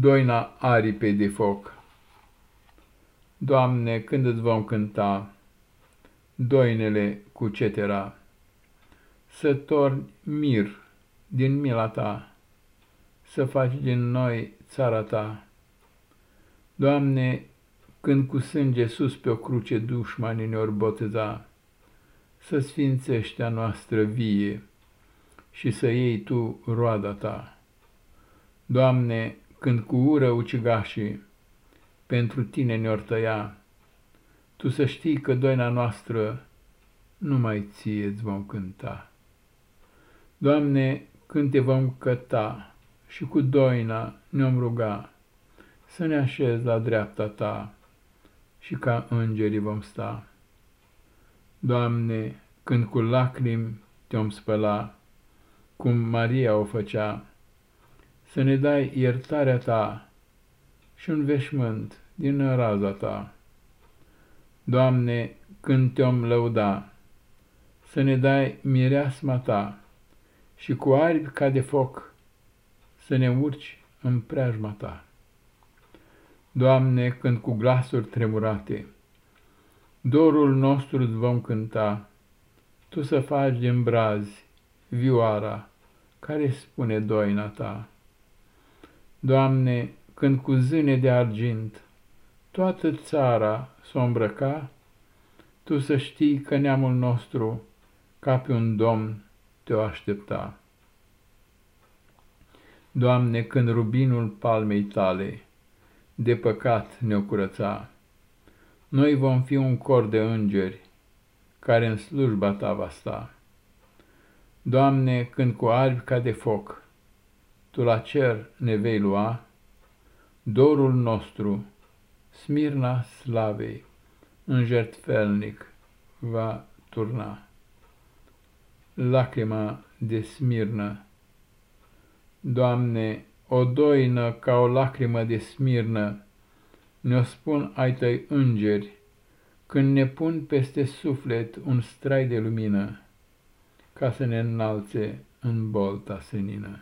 Doina aripei de foc Doamne, când îți vom cânta Doinele cu cetera, Să torni mir din mila ta, Să faci din noi țara ta. Doamne, când cu sânge sus pe o cruce dușmanii ne-or boteza, Să sfințești a noastră vie și să iei Tu roada Ta. Doamne, când cu ură ucigașii pentru tine ne-or tăia, tu să știi că doina noastră numai ție îți vom cânta. Doamne, când te vom căta și cu doina ne-om ruga, să ne așezi la dreapta ta și ca îngerii vom sta. Doamne, când cu lacrimi te-om spăla, cum Maria o făcea, să ne dai iertarea ta și un veșmânt din raza ta. Doamne, când te-om lăuda, să ne dai mireasma ta și cu aripi ca de foc să ne urci în preajma ta. Doamne, când cu glasuri tremurate dorul nostru îți vom cânta, Tu să faci din brazi vioara care spune doina ta. Doamne, când cu zâne de argint toată țara s-o îmbrăca, tu să știi că neamul nostru, ca pe un domn, te-o aștepta. Doamne, când rubinul palmei tale de păcat ne-o curăța, noi vom fi un cor de îngeri care în slujba ta va sta. Doamne, când cu albi ca de foc tu la cer ne vei lua, dorul nostru, smirna slavei, în jertfelnic va turna. Lacrima de smirnă, Doamne, o doină ca o lacrimă de smirnă, ne-o spun ai tăi îngeri, când ne pun peste suflet un strai de lumină, ca să ne înalțe în bolta senină.